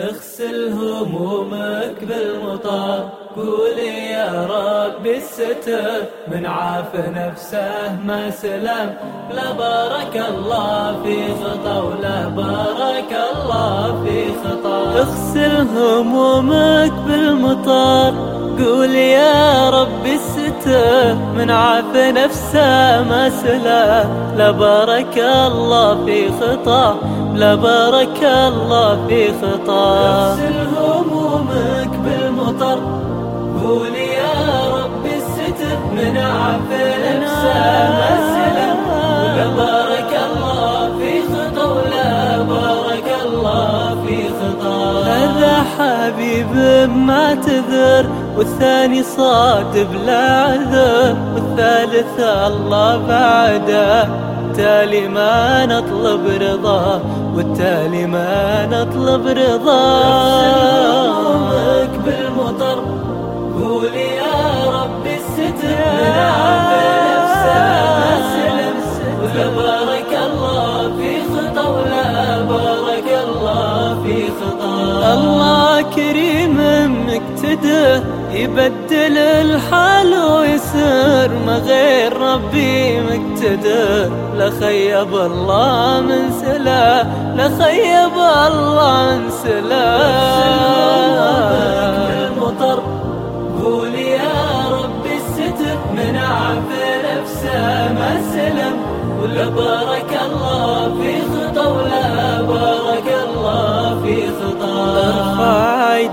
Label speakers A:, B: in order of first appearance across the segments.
A: اغسل همومك بالمطر قولي يا رب الستر من عاف نفسه ما سلم. لا بارك الله في خطأ ولا بارك الله في خطأ.
B: اغسل همومك بالمطر قول يا رب الستر من عاف نفسه ما سلا. لا بارك الله في خطا لا بارك الله في خطا.
A: اغسل همومك بالمطر قول يا رب الستر من عاف نفسه
B: حبيب ما تذر والثاني صاد بلا عذر والثالث الله بعده. التالي ما نطلب رضا والتالي ما نطلب رضا.
A: بالمطر قول يا
B: مقتدر يبدل الحال ويسر ما غير ربي مقتدر لا خيب الله من سلا لا خيب الله من سلا.
A: المطر قول يا رب الستر من عف نفسه ما سلم ولا بارك الله في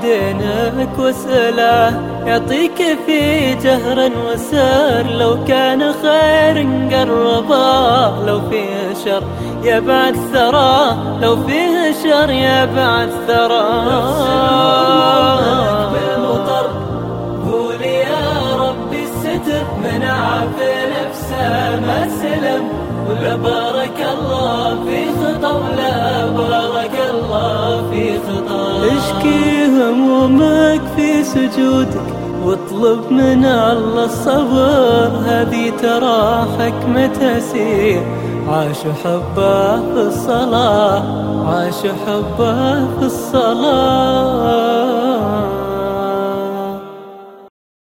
B: يدينك وسله يعطيك في جهر وسر. لو كان خير قربا لو فيه شر يبعد ثرى. لو فيه شر يبعد ثرى.
A: بالمطر قول يا رب الستر من عاف نفسه؟ ما سلم. ولا بارك الله في خطا ولا بارك الله في خطا
B: اشكي همومك في سجودك واطلب من الله الصبر. هذه ترى حكمة سير عاش حبه في الصلاة عاش حبه في الصلاة.